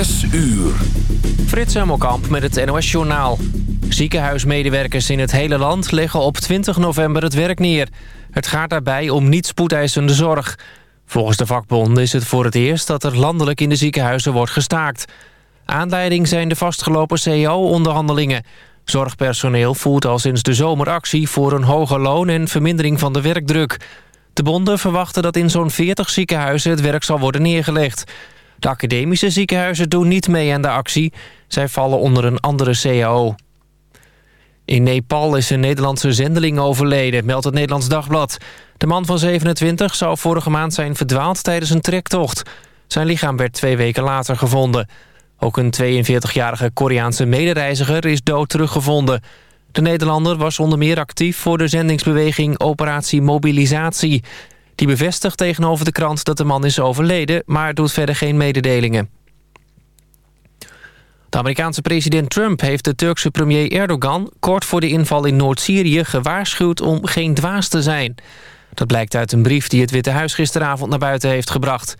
Zes uur. Frits Hemelkamp met het NOS Journaal. Ziekenhuismedewerkers in het hele land leggen op 20 november het werk neer. Het gaat daarbij om niet spoedeisende zorg. Volgens de vakbonden is het voor het eerst dat er landelijk in de ziekenhuizen wordt gestaakt. Aanleiding zijn de vastgelopen CEO-onderhandelingen. Zorgpersoneel voert al sinds de zomer actie voor een hoger loon en vermindering van de werkdruk. De bonden verwachten dat in zo'n 40 ziekenhuizen het werk zal worden neergelegd. De academische ziekenhuizen doen niet mee aan de actie. Zij vallen onder een andere CAO. In Nepal is een Nederlandse zendeling overleden, meldt het Nederlands Dagblad. De man van 27 zou vorige maand zijn verdwaald tijdens een trektocht. Zijn lichaam werd twee weken later gevonden. Ook een 42-jarige Koreaanse medereiziger is dood teruggevonden. De Nederlander was onder meer actief voor de zendingsbeweging Operatie Mobilisatie. Die bevestigt tegenover de krant dat de man is overleden... maar doet verder geen mededelingen. De Amerikaanse president Trump heeft de Turkse premier Erdogan... kort voor de inval in Noord-Syrië gewaarschuwd om geen dwaas te zijn. Dat blijkt uit een brief die het Witte Huis gisteravond naar buiten heeft gebracht.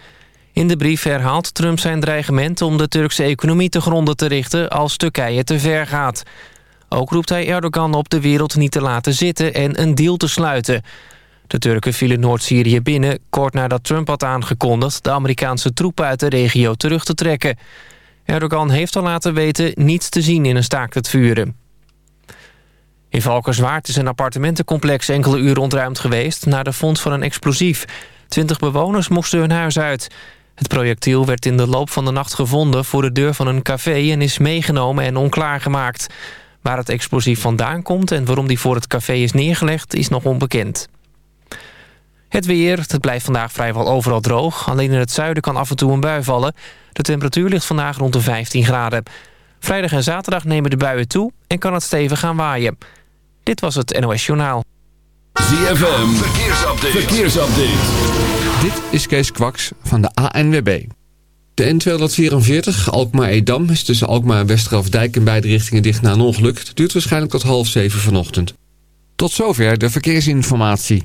In de brief herhaalt Trump zijn dreigement om de Turkse economie te gronden te richten... als Turkije te ver gaat. Ook roept hij Erdogan op de wereld niet te laten zitten en een deal te sluiten... De Turken vielen Noord-Syrië binnen kort nadat Trump had aangekondigd... de Amerikaanse troepen uit de regio terug te trekken. Erdogan heeft al laten weten niets te zien in een staakt het vuren. In Valkerswaard is een appartementencomplex enkele uren ontruimd geweest... na de vondst van een explosief. Twintig bewoners moesten hun huis uit. Het projectiel werd in de loop van de nacht gevonden voor de deur van een café... en is meegenomen en onklaargemaakt. Waar het explosief vandaan komt en waarom die voor het café is neergelegd... is nog onbekend. Het weer, het blijft vandaag vrijwel overal droog. Alleen in het zuiden kan af en toe een bui vallen. De temperatuur ligt vandaag rond de 15 graden. Vrijdag en zaterdag nemen de buien toe en kan het stevig gaan waaien. Dit was het NOS Journaal. ZFM, verkeersupdate. verkeersupdate. Dit is Kees Kwaks van de ANWB. De N244 Alkmaar-Edam is tussen Alkmaar en Westerafdijk in beide richtingen dicht na een ongeluk. Het duurt waarschijnlijk tot half zeven vanochtend. Tot zover de verkeersinformatie.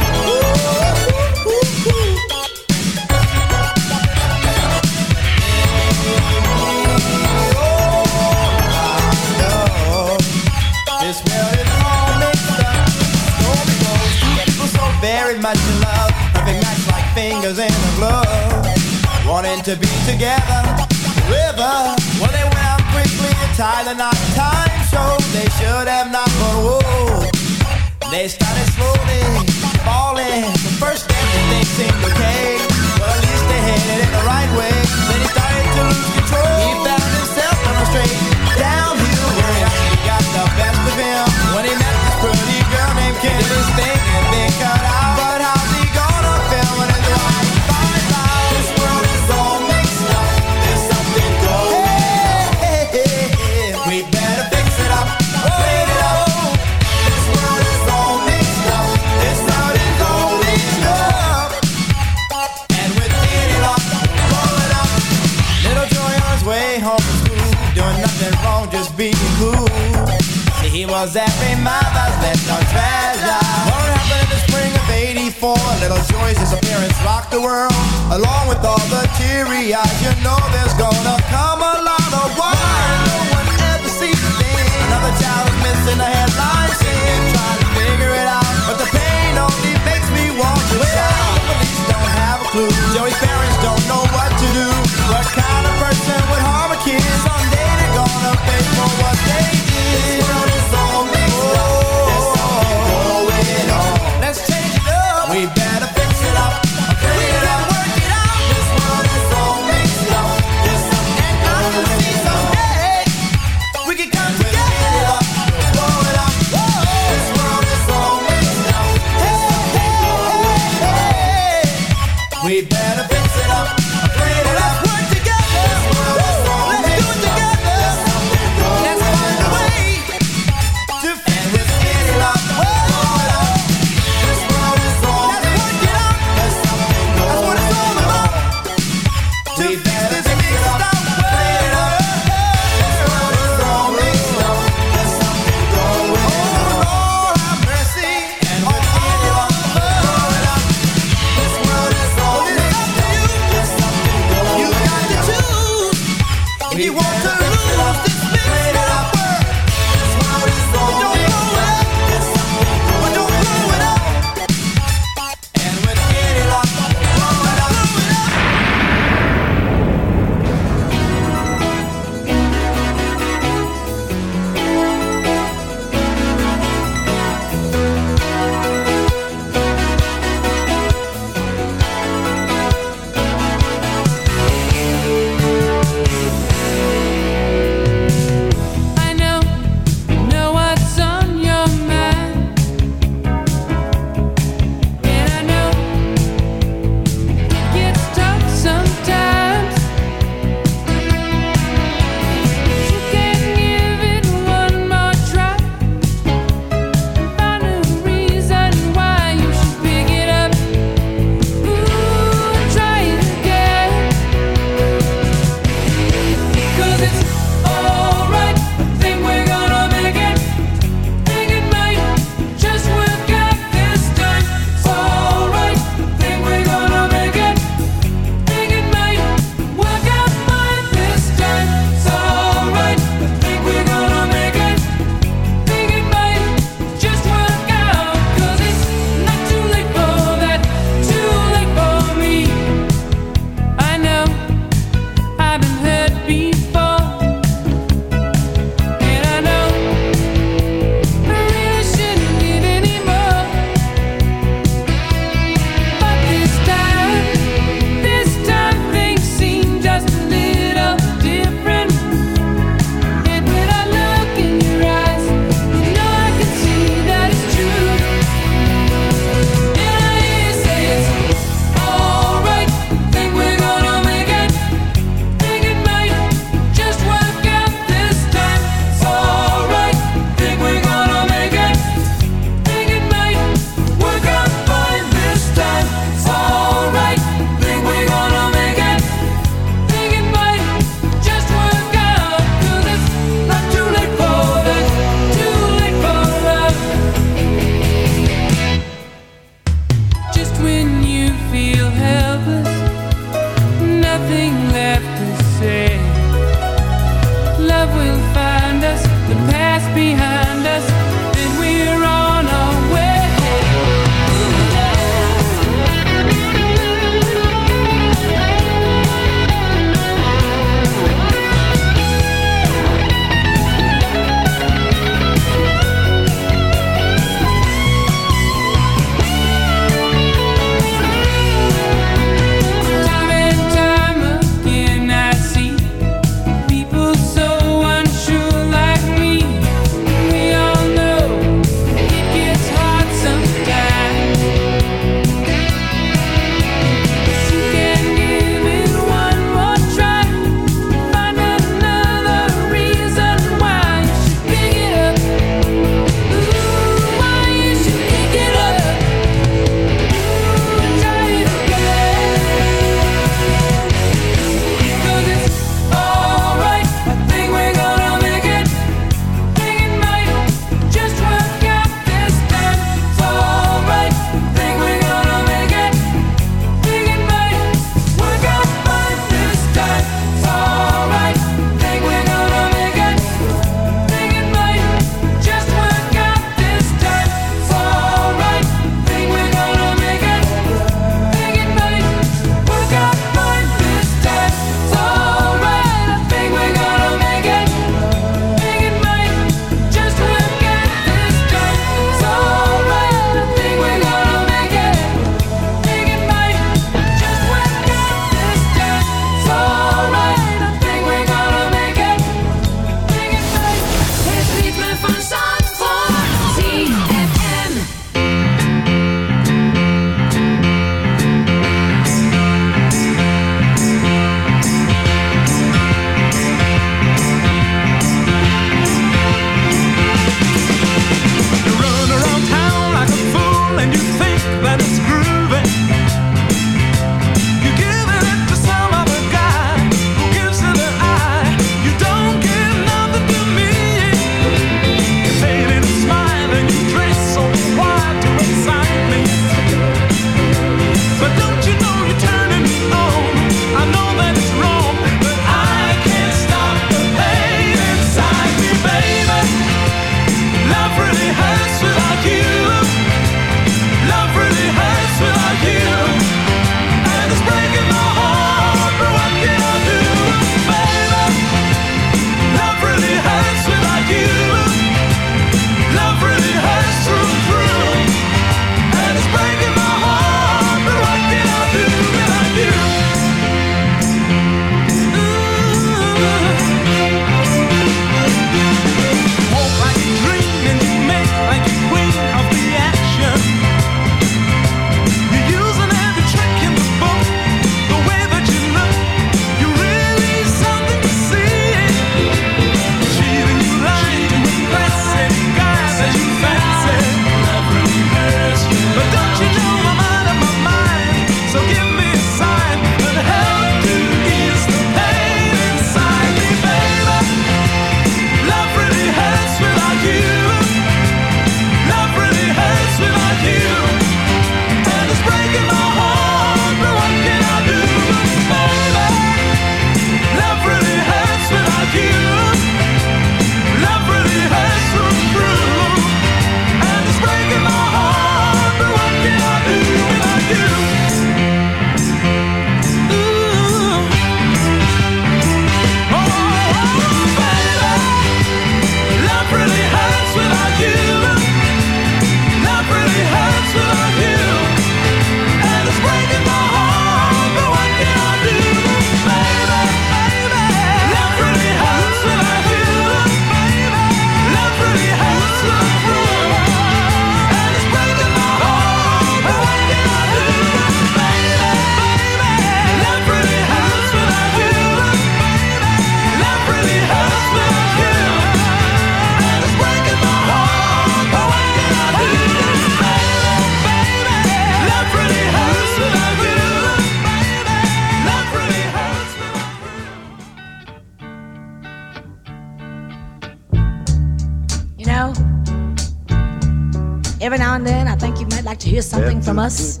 Every now and then, I think you might like to hear something from us.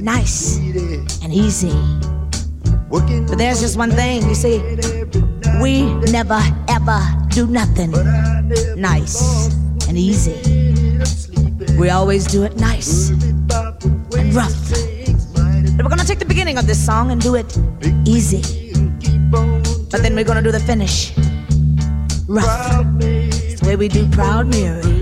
Nice and easy. But there's just one thing, you see, we never ever do nothing nice and easy. We always do it nice and rough. But we're gonna take the beginning of this song and do it easy. But then we're gonna do the finish rough. It's the way we do Proud Mary.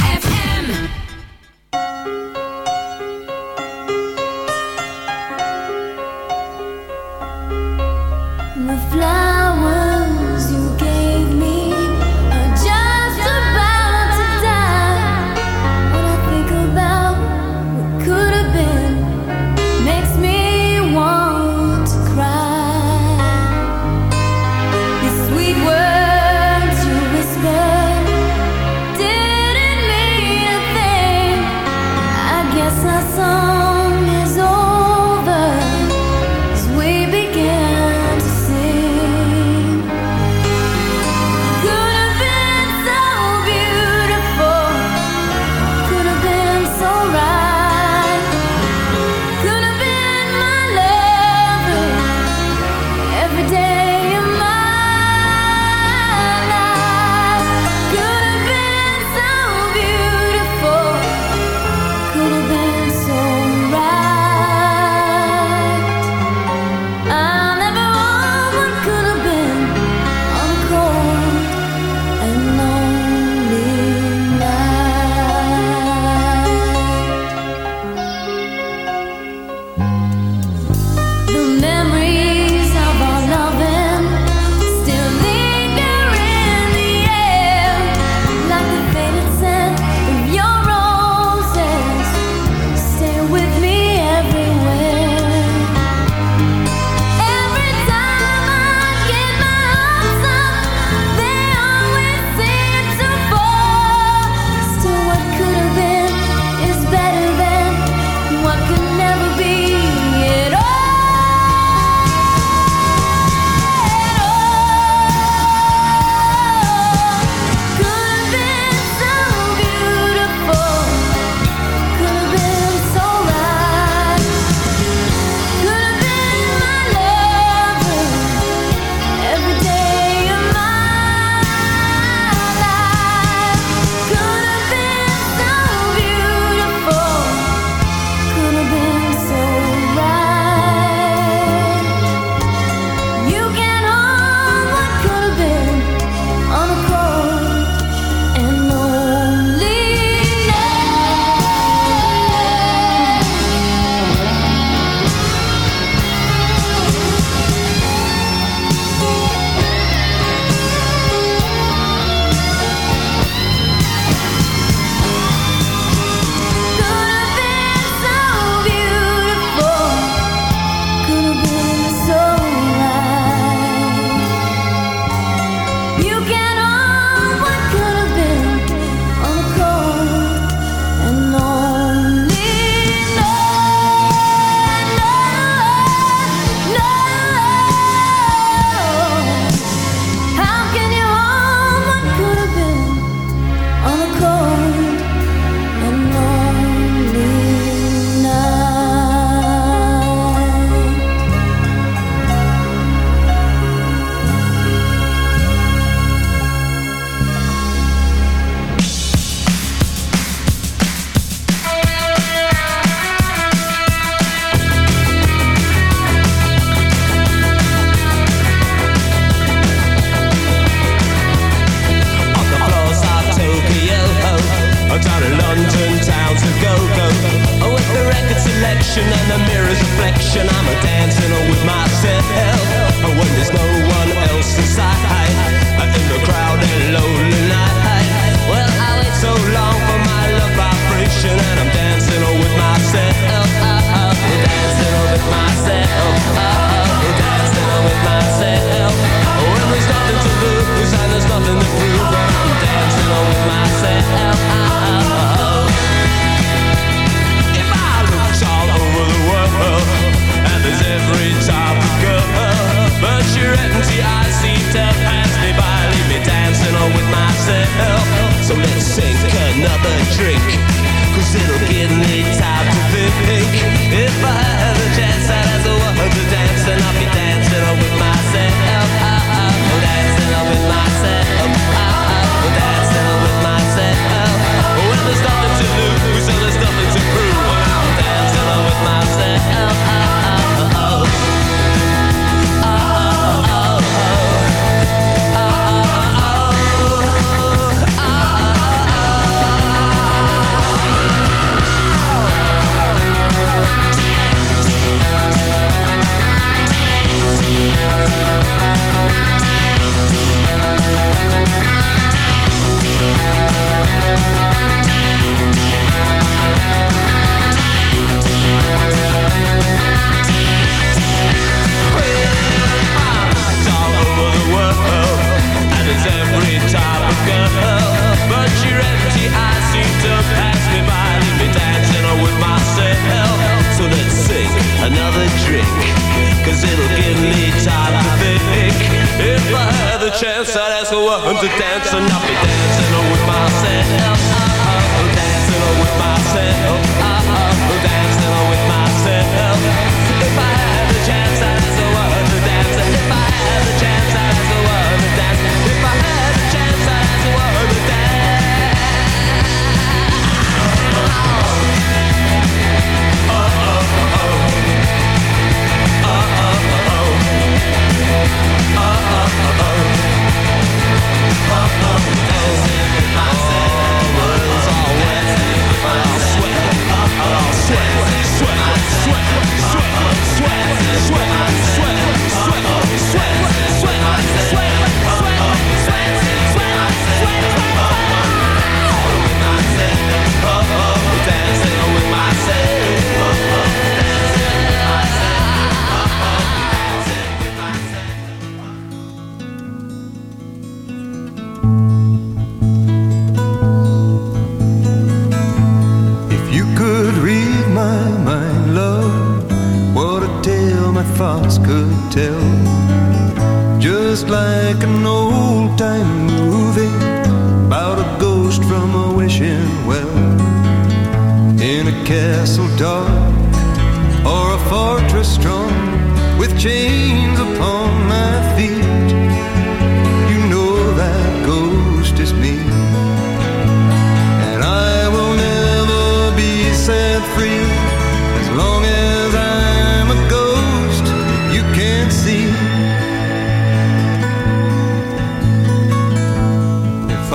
so I hunt to dance and I'll be dancing.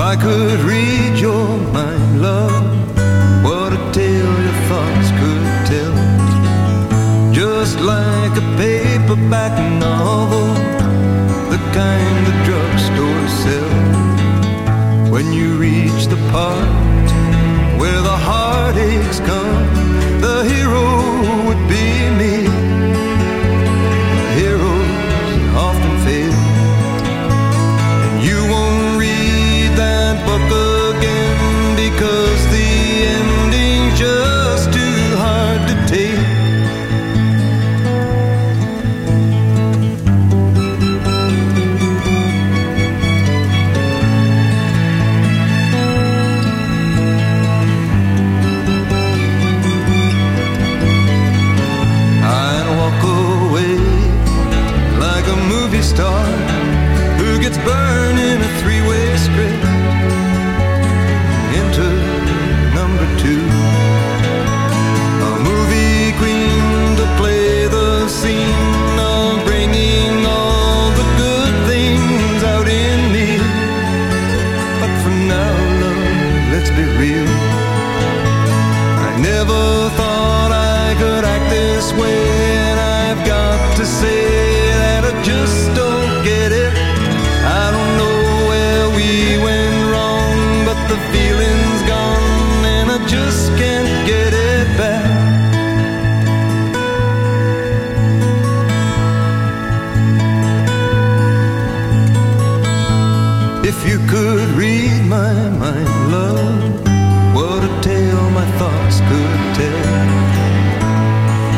I could read your mind, love. What a tale your thoughts could tell. Just like a paperback novel.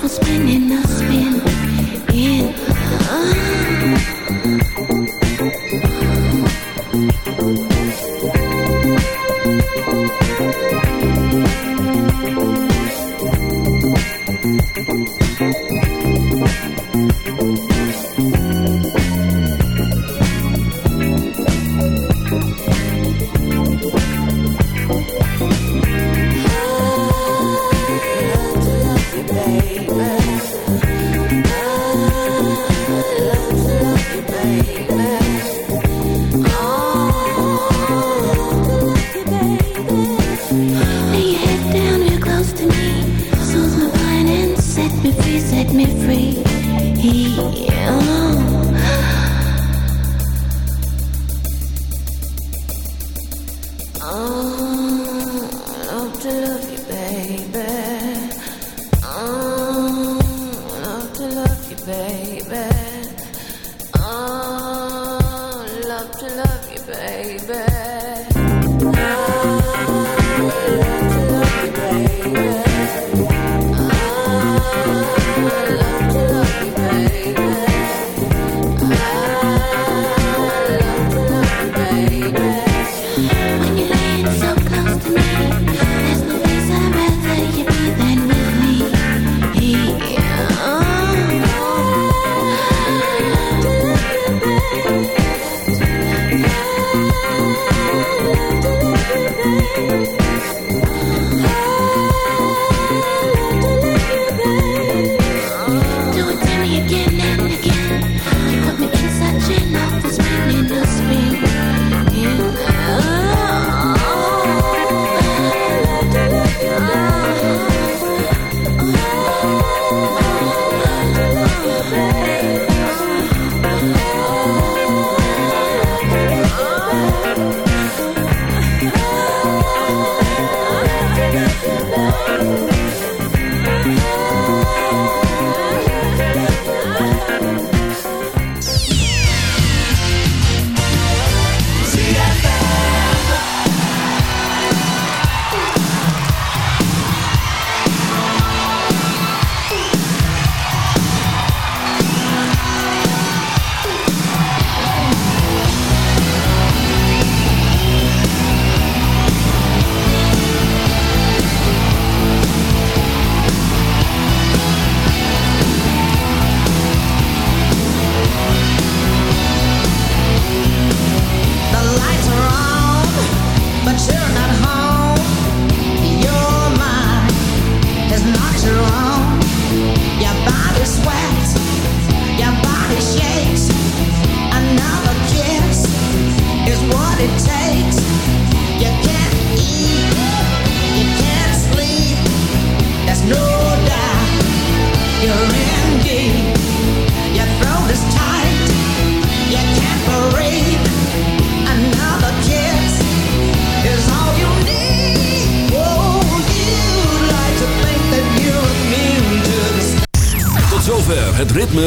for spinning, a spin in. Uh.